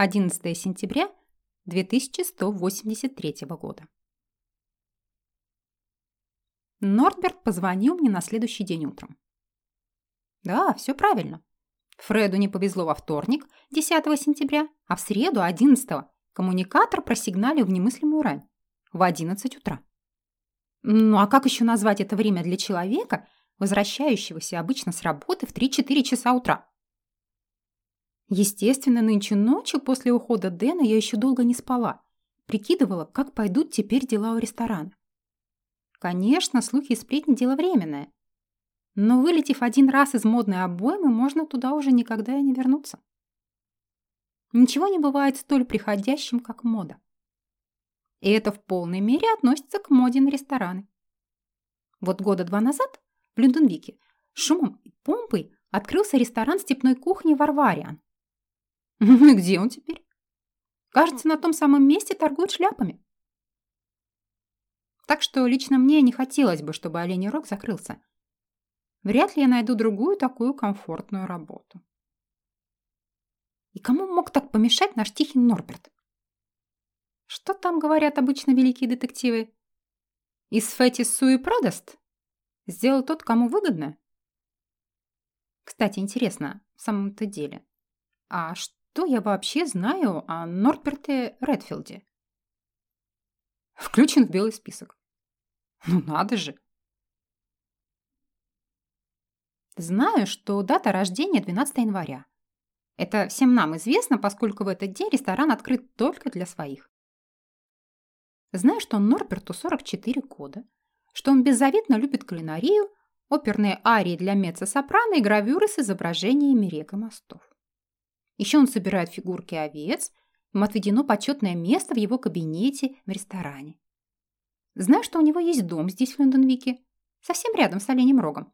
11 сентября 2183 года. Норберт позвонил мне на следующий день утром. Да, все правильно. Фреду не повезло во вторник, 10 сентября, а в среду, 11 коммуникатор просигналил в немыслимую рань. В 11 утра. Ну а как еще назвать это время для человека, возвращающегося обычно с работы в 3-4 часа утра? Естественно, нынче ночью после ухода Дэна я еще долго не спала. Прикидывала, как пойдут теперь дела у ресторана. Конечно, слухи и сплетни – дело временное. Но вылетев один раз из модной обоймы, можно туда уже никогда и не вернуться. Ничего не бывает столь приходящим, как мода. И это в полной мере относится к моде на рестораны. Вот года два назад в Люнденвике шумом и помпой открылся ресторан степной кухни Варвариан. И где он теперь? Кажется, на том самом месте торгуют шляпами. Так что лично мне не хотелось бы, чтобы Оленей Рог закрылся. Вряд ли я найду другую такую комфортную работу. И кому мог так помешать наш тихий Норберт? Что там говорят обычно великие детективы? Из фетис суи продаст? Сделал тот, кому выгодно? Кстати, интересно, в самом-то деле, а что что я вообще знаю о Нортберте Редфилде? Включен в белый список. Ну надо же. Знаю, что дата рождения 12 января. Это всем нам известно, поскольку в этот день ресторан открыт только для своих. Знаю, что Норберту 44 года, что он беззаветно любит кулинарию, оперные арии для меццо-сопрано и гравюры с изображениями рек и мостов. Еще он собирает фигурки овец, ему отведено почетное место в его кабинете в ресторане. Знаю, что у него есть дом здесь, в Лондонвике, совсем рядом с Оленем Рогом.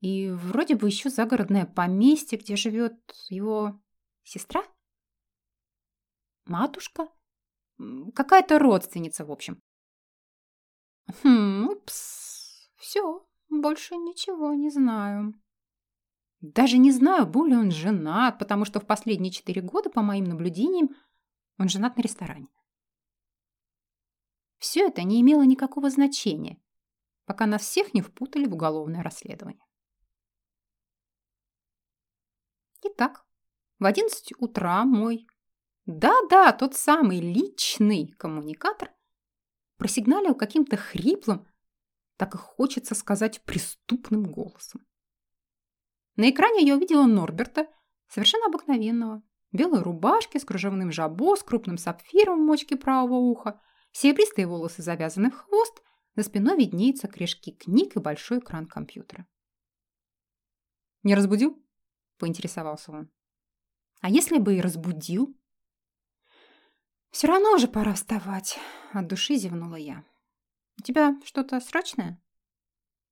И вроде бы еще загородное поместье, где живет его сестра? Матушка? Какая-то родственница, в общем. Хм, упс, все, больше ничего не знаю. Даже не знаю, был ли он женат, потому что в последние четыре года, по моим наблюдениям, он женат на ресторане. Все это не имело никакого значения, пока нас всех не впутали в уголовное расследование. Итак, в 11 утра мой, да-да, тот самый личный коммуникатор просигналил каким-то хриплым, так и хочется сказать, преступным голосом. На экране я увидела Норберта, совершенно обыкновенного. Белой рубашке с кружевным жабо, с крупным сапфиром в мочке правого уха, серебристые волосы завязаны в хвост, за спиной виднеются крышки книг и большой экран компьютера. «Не разбудил?» – поинтересовался он. «А если бы и разбудил?» «Все равно уже пора вставать», – от души зевнула я. «У тебя что-то срочное?»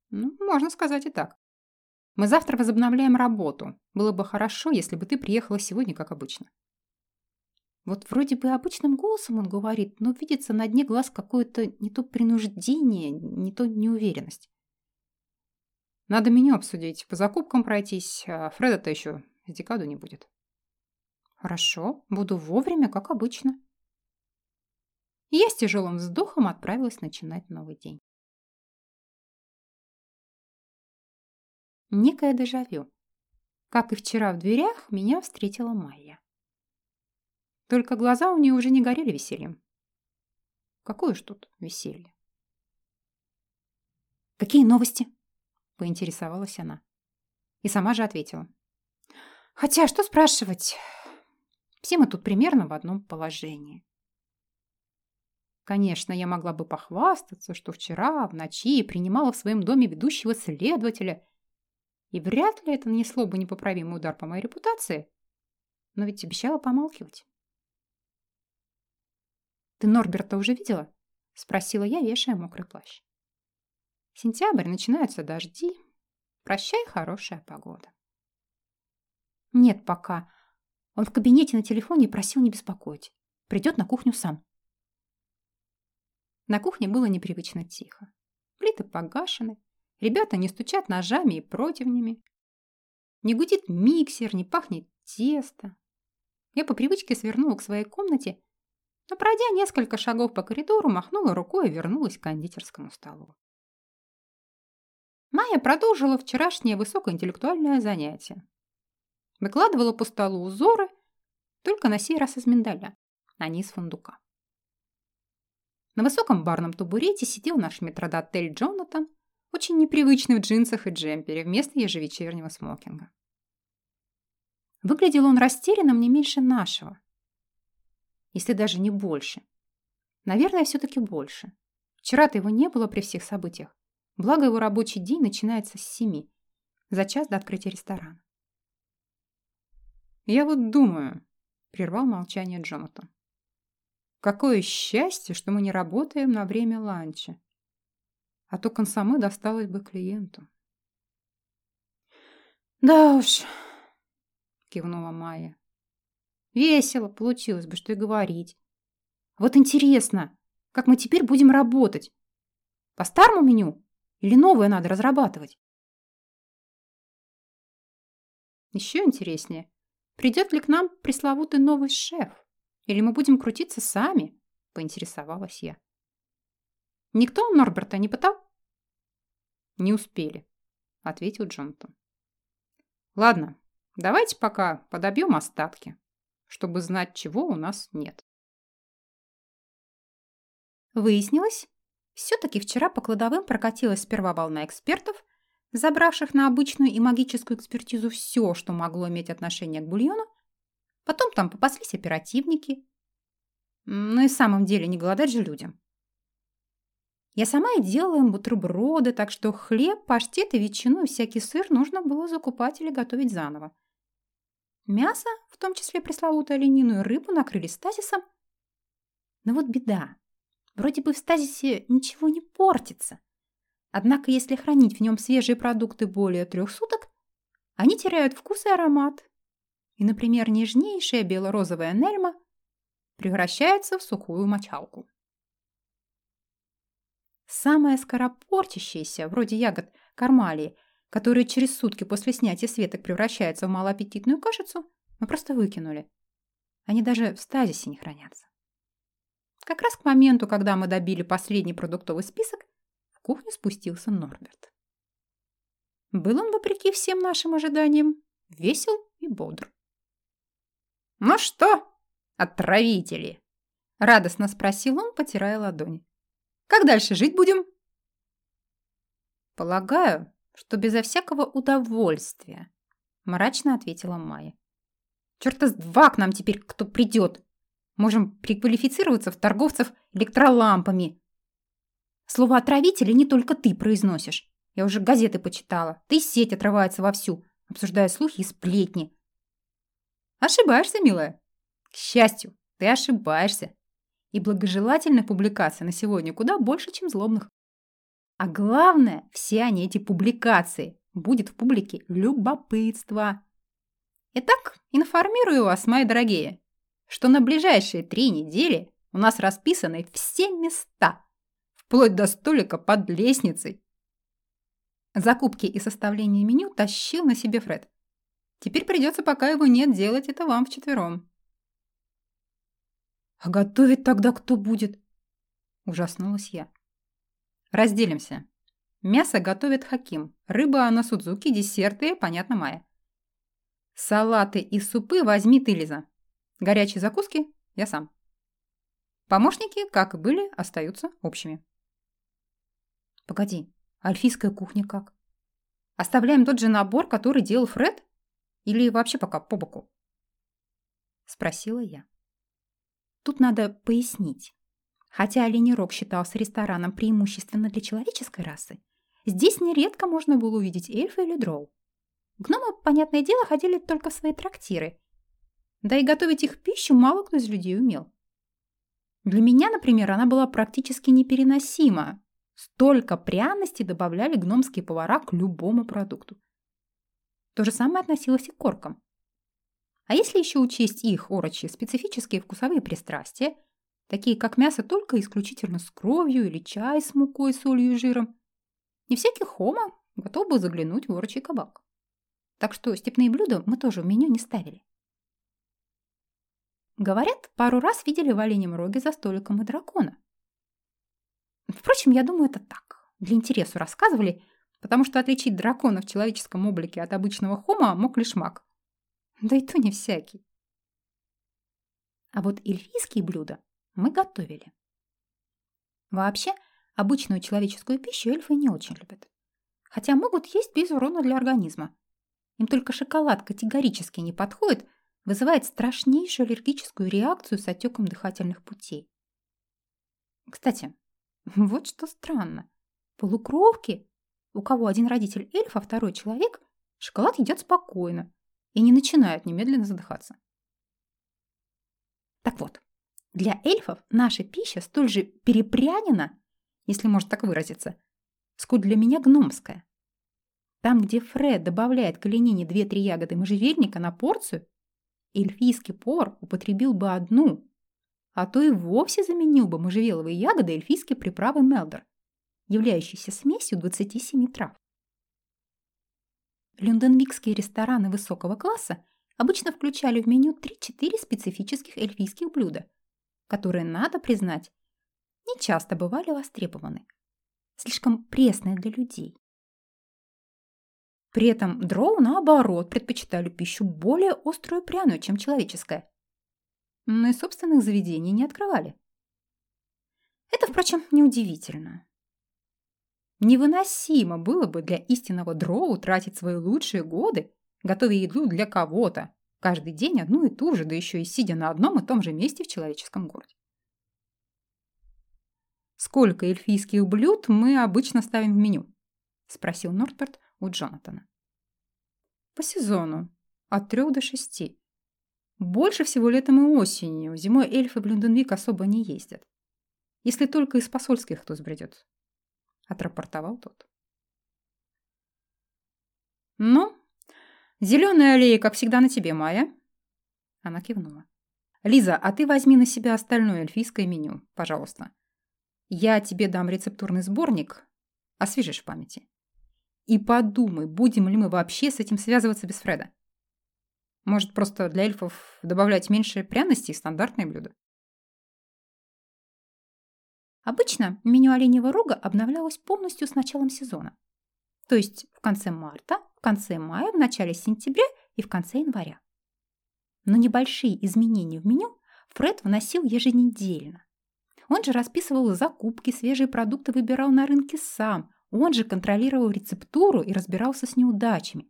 «Ну, можно сказать и так. Мы завтра возобновляем работу. Было бы хорошо, если бы ты приехала сегодня, как обычно. Вот вроде бы обычным голосом он говорит, но видится на дне глаз какое-то не то принуждение, не то неуверенность. Надо меню обсудить, по закупкам пройтись, а Фреда-то еще с декаду не будет. Хорошо, буду вовремя, как обычно. И я с тяжелым вздохом отправилась начинать новый день. Некое дежавю. Как и вчера в дверях, меня встретила Майя. Только глаза у нее уже не горели весельем. Какое ж тут веселье? «Какие новости?» – поинтересовалась она. И сама же ответила. «Хотя, что спрашивать? Все мы тут примерно в одном положении». Конечно, я могла бы похвастаться, что вчера в ночи принимала в своем доме ведущего следователя и вряд ли это нанесло бы непоправимый удар по моей репутации. Но ведь обещала помалкивать. «Ты Норберта уже видела?» – спросила я, вешая мокрый плащ. Сентябрь, начинаются дожди. Прощай, хорошая погода. Нет пока. Он в кабинете на телефоне просил не беспокоить. Придет на кухню сам. На кухне было непривычно тихо. Плиты погашены, Ребята не стучат ножами и противнями. Не гудит миксер, не пахнет тесто. Я по привычке свернула к своей комнате, но, пройдя несколько шагов по коридору, махнула рукой и вернулась к кондитерскому столу. Майя продолжила вчерашнее высокоинтеллектуальное занятие. Выкладывала по столу узоры, только на сей раз из миндаля, а не из фундука. На высоком барном табурете сидел наш метродотель Джонатан, очень непривычный в джинсах и джемпере вместо ежевечернего смокинга. Выглядел он растерянным не меньше нашего, если даже не больше. Наверное, все-таки больше. Вчера-то его не было при всех событиях. Благо, его рабочий день начинается с семи, за час до открытия ресторана. «Я вот думаю», — прервал молчание Джонатан. «Какое счастье, что мы не работаем на время ланча. А то консоме досталось бы клиенту». «Да уж», — кивнула Майя. «Весело получилось бы, что и говорить. Вот интересно, как мы теперь будем работать? По старому меню или новое надо разрабатывать?» Еще интереснее, придет ли к нам пресловутый новый шеф? Или мы будем крутиться сами? Поинтересовалась я. Никто Норберта не пытал? Не успели, ответил Джонатан. Ладно, давайте пока подобьем остатки, чтобы знать, чего у нас нет. Выяснилось, все-таки вчера по кладовым прокатилась сперва волна экспертов, забравших на обычную и магическую экспертизу все, что могло иметь отношение к бульону. Потом там попаслись оперативники. Ну и в самом деле не голодать же людям. Я сама и делала им бутерброды, так что хлеб, паштет и ветчину и всякий сыр нужно было закупать или готовить заново. Мясо, в том числе пресловутую оленину и рыбу, накрыли стазисом. Но вот беда. Вроде бы в стазисе ничего не портится. Однако, если хранить в нем свежие продукты более трех суток, они теряют вкус и аромат. И, например, нежнейшая бело-розовая нельма превращается в сухую мочалку. Самая скоропортящаяся, вроде ягод кармалии, которые через сутки после снятия светок превращаются в малоаппетитную кашицу, мы просто выкинули. Они даже в стазисе не хранятся. Как раз к моменту, когда мы добили последний продуктовый список, кухню спустился Норберт. Был он, вопреки всем нашим ожиданиям, весел и бодр. «Ну что, отравители?» – радостно спросил он, потирая ладони. «Как дальше жить будем?» «Полагаю, что безо всякого удовольствия», – мрачно ответила Майя. «Чёрта с два к нам теперь кто придет. Можем приквалифицироваться в торговцев электролампами, Слово «отравители» не только ты произносишь. Я уже газеты почитала. Ты сеть отрывается вовсю, обсуждая слухи и сплетни. Ошибаешься, милая. К счастью, ты ошибаешься. И благожелательных публикаций на сегодня куда больше, чем злобных. А главное, все они, эти публикации, будет в публике любопытство. Итак, информирую вас, мои дорогие, что на ближайшие три недели у нас расписаны все места, вплоть до столика под лестницей. Закупки и составление меню тащил на себе Фред. Теперь придется, пока его нет, делать это вам вчетвером. «А готовить тогда кто будет?» Ужаснулась я. «Разделимся. Мясо готовит Хаким, рыба на Судзуки, десерты, понятно, Майя. Салаты и супы возьми ты, Лиза. Горячие закуски я сам. Помощники, как и были, остаются общими. Погоди, альфийская кухня как? Оставляем тот же набор, который делал Фред? Или вообще пока по боку? Спросила я. Тут надо пояснить. Хотя Оленирог считался рестораном преимущественно для человеческой расы, здесь нередко можно было увидеть эльфа или дроу. Гномы, понятное дело, ходили только в свои трактиры. Да и готовить их пищу мало кто из людей умел. Для меня, например, она была практически непереносима, Столько пряностей добавляли гномские повара к любому продукту. То же самое относилось и к коркам. А если еще учесть их, орочи, специфические вкусовые пристрастия, такие как мясо только исключительно с кровью или чай с мукой, солью и жиром, не всякий хома готов был заглянуть в орочий кабак. Так что степные блюда мы тоже в меню не ставили. Говорят, пару раз видели в оленем роге за столиком и дракона. Впрочем, я думаю, это так. Для интересу рассказывали, потому что отличить дракона в человеческом облике от обычного хома мог лишь маг. Да и то не всякий. А вот эльфийские блюда мы готовили. Вообще, обычную человеческую пищу эльфы не очень любят. Хотя могут есть без урона для организма. Им только шоколад категорически не подходит, вызывает страшнейшую аллергическую реакцию с отеком дыхательных путей. Кстати, вот что странно. Полукровки, у кого один родитель эльф, а второй человек, шоколад едят спокойно и не начинают немедленно задыхаться. Так вот, для эльфов наша пища столь же перепрянена, если можно так выразиться, сколь для меня гномская. Там, где Фред добавляет к оленине 2-3 ягоды можжевельника на порцию, эльфийский повар употребил бы одну, а то и вовсе заменил бы можжевеловые ягоды эльфийской приправой Мелдер, являющейся смесью 27 трав. Люнденвикские рестораны высокого класса обычно включали в меню 3-4 специфических эльфийских блюда, которые, надо признать, не часто бывали востребованы. Слишком пресные для людей. При этом дроу, наоборот, предпочитали пищу более острую и пряную, чем человеческая. Но и собственных заведений не открывали. Это, впрочем, неудивительно. Невыносимо было бы для истинного дроу тратить свои лучшие годы, готовя еду для кого-то, каждый день одну и ту же, да еще и сидя на одном и том же месте в человеческом городе. «Сколько эльфийских блюд мы обычно ставим в меню?» – спросил Нортберт у Джонатана. «По сезону. От трех до шести. Больше всего летом и осенью. Зимой эльфы в Люнденвик особо не ездят. Если только из посольских кто сбредет», – отрапортовал тот. «Ну, зеленая аллея, как всегда, на тебе, Майя?» Она кивнула. «Лиза, а ты возьми на себя остальное эльфийское меню, пожалуйста. Я тебе дам рецептурный сборник, освежишь в памяти. И подумай, будем ли мы вообще с этим связываться без Фреда. Может, просто для эльфов добавлять меньше пряностей и стандартные блюда? Обычно меню оленевого рога обновлялось полностью с началом сезона. То есть в конце марта, в конце мая, в начале сентября и в конце января. Но небольшие изменения в меню Фред вносил еженедельно. Он же расписывал закупки, свежие продукты выбирал на рынке сам, он же контролировал рецептуру и разбирался с неудачами.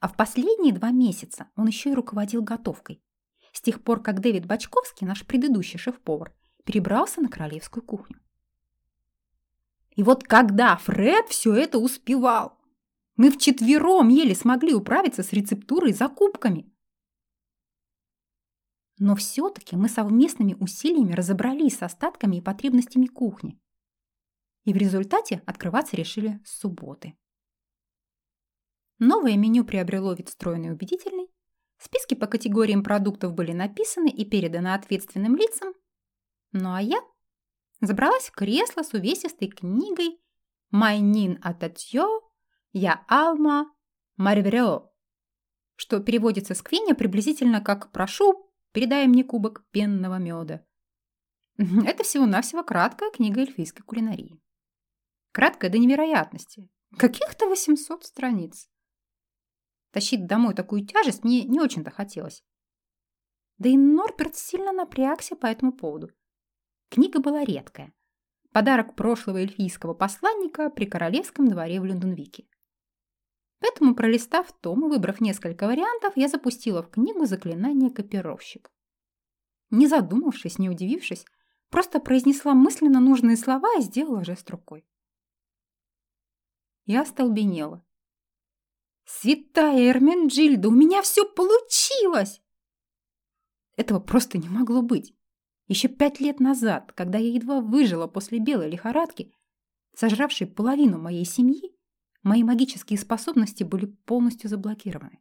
А в последние два месяца он еще и руководил готовкой. С тех пор, как Дэвид Бачковский, наш предыдущий шеф-повар, перебрался на королевскую кухню. И вот когда Фред все это успевал, мы вчетвером еле смогли управиться с рецептурой и закупками. Но все-таки мы совместными усилиями разобрались с остатками и потребностями кухни и в результате открываться решили с субботы. Новое меню приобрело вид стройный и убедительный, списки по категориям продуктов были написаны и переданы ответственным лицам, ну а я забралась в кресло с увесистой книгой «Майнин Ататьё, Я Алма, Марврео», что переводится с квиня приблизительно как «Прошу, передай мне кубок пенного меда». Это всего-навсего краткая книга эльфийской кулинарии. Краткое до невероятности. Каких-то 800 страниц. Тащить домой такую тяжесть мне не очень-то хотелось. Да и Норберт сильно напрягся по этому поводу. Книга была редкая. Подарок прошлого эльфийского посланника при королевском дворе в Люнденвике. Поэтому, пролистав том и выбрав несколько вариантов, я запустила в книгу заклинание «Копировщик». Не задумавшись, не удивившись, просто произнесла мысленно нужные слова и сделала жест рукой. Я остолбенела. «Святая Эрменджильда, у меня все получилось!» Этого просто не могло быть. Еще пять лет назад, когда я едва выжила после белой лихорадки, сожравшей половину моей семьи, мои магические способности были полностью заблокированы.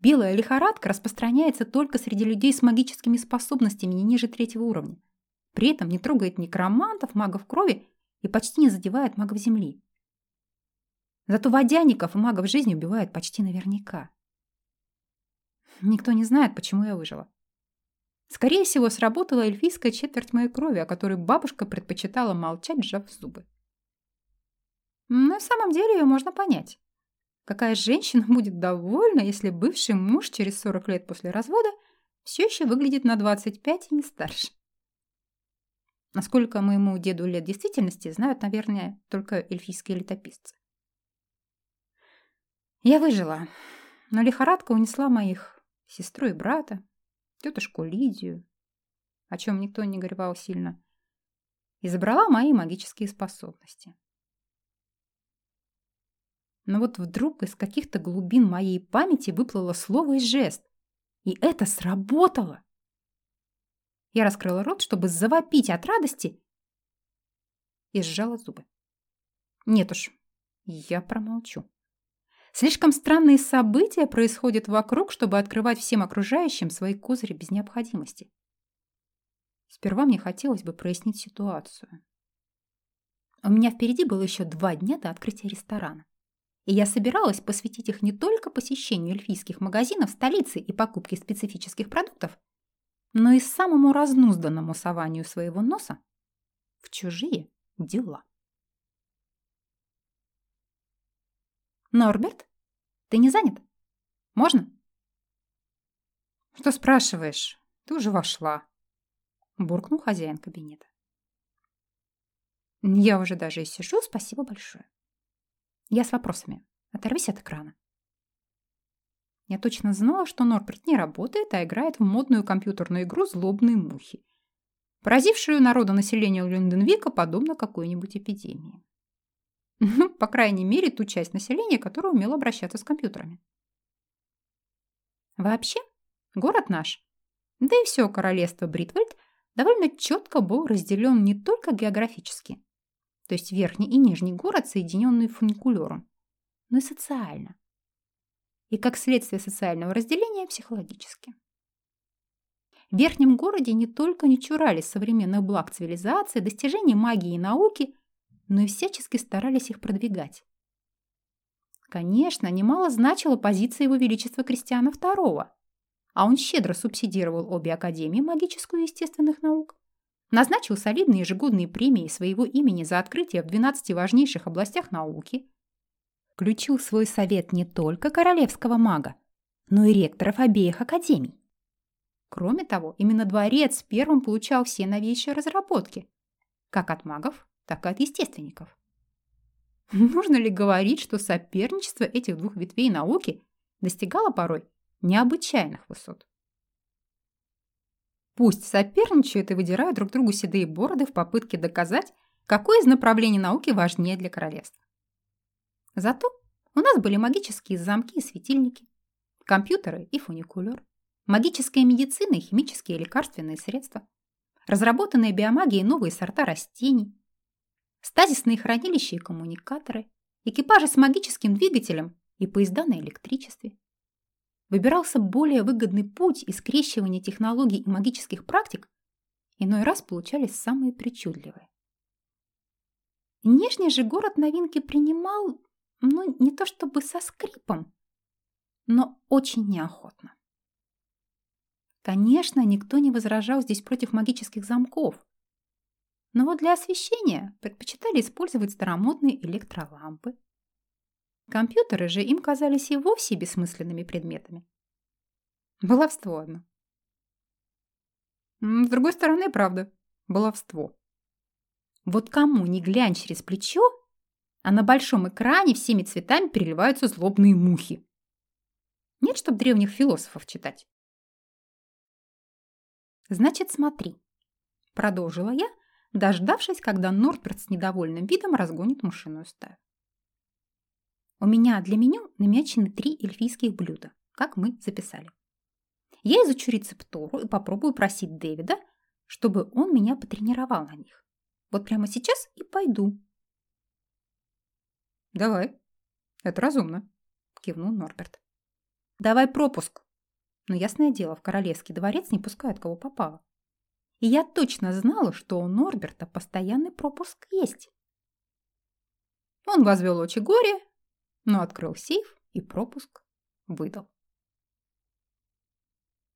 Белая лихорадка распространяется только среди людей с магическими способностями не ниже третьего уровня. При этом не трогает некромантов, магов крови и почти не задевает магов земли. Зато водяников и магов жизни убивают почти наверняка. Никто не знает, почему я выжила. Скорее всего, сработала эльфийская четверть моей крови, о которой бабушка предпочитала молчать, сжав зубы. Но на самом деле ее можно понять. Какая женщина будет довольна, если бывший муж через 40 лет после развода все еще выглядит на 25 и не старше? Насколько моему деду лет действительности, знают, наверное, только эльфийские летописцы. Я выжила, но лихорадка унесла моих сестру и брата, тетушку Лидию, о чем никто не горевал сильно, и забрала мои магические способности. Но вот вдруг из каких-то глубин моей памяти выплыло слово и жест, и это сработало. Я раскрыла рот, чтобы завопить от радости и сжала зубы. Нет уж, я промолчу. Слишком странные события происходят вокруг, чтобы открывать всем окружающим свои козыри без необходимости. Сперва мне хотелось бы прояснить ситуацию. У меня впереди было еще два дня до открытия ресторана. И я собиралась посвятить их не только посещению эльфийских магазинов столицы и покупке специфических продуктов, но и самому разнузданному сованию своего носа в чужие дела. «Норберт, ты не занят? Можно?» «Что спрашиваешь? Ты уже вошла», — буркнул хозяин кабинета. «Я уже даже и сижу, спасибо большое. Я с вопросами. Оторвись от экрана». Я точно знала, что Норберт не работает, а играет в модную компьютерную игру «Злобные мухи», поразившую народонаселение Линденвика подобно какой-нибудь эпидемии. Ну, по крайней мере, ту часть населения, которая умела обращаться с компьютерами. Вообще, город наш, да и все королевство Бритвальд довольно четко был разделен не только географически, то есть верхний и нижний город, соединенные фуникулером, но и социально и, как следствие социального разделения, психологически. В верхнем городе не только не чурались современных благ цивилизации, достижений магии и науки, но и всячески старались их продвигать. Конечно, немало значила позиция его величества Кристиана II, а он щедро субсидировал обе академии магическую и естественных наук, назначил солидные ежегодные премии своего имени за открытие в 12 важнейших областях науки – включил в свой совет не только королевского мага, но и ректоров обеих академий. Кроме того, именно дворец первым получал все новейшие разработки, как от магов, так и от естественников. Нужно ли говорить, что соперничество этих двух ветвей науки достигало порой необычайных высот? Пусть соперничают и выдирают друг другу седые бороды в попытке доказать, какое из направлений науки важнее для королевства. Зато у нас были магические замки и светильники, компьютеры и фуникулер, магическая медицина и химические лекарственные средства, разработанные биомагией новые сорта растений, стазисные хранилища и коммуникаторы, экипажи с магическим двигателем и поезда на электричестве. Выбирался более выгодный путь и скрещивание технологий и магических практик иной раз получались самые причудливые. Внешний же город новинки принимал ну, не то чтобы со скрипом, но очень неохотно. Конечно, никто не возражал здесь против магических замков, но вот для освещения предпочитали использовать старомодные электролампы. Компьютеры же им казались и вовсе бессмысленными предметами. Баловство одно. С другой стороны, правда, баловство. Вот кому не глянь через плечо, а на большом экране всеми цветами переливаются злобные мухи. Нет, чтоб древних философов читать. Значит, смотри, продолжила я, дождавшись, когда Нордберт с недовольным видом разгонит мышиную стаю. У меня для меню намечены три эльфийских блюда, как мы записали. Я изучу рецептуру и попробую просить Дэвида, чтобы он меня потренировал на них. Вот прямо сейчас и пойду «Давай. Это разумно», – кивнул Норберт. «Давай пропуск». Но ясное дело, в королевский дворец не пускают кого попало. И я точно знала, что у Норберта постоянный пропуск есть. Он возвел очи горе, но открыл сейф и пропуск выдал.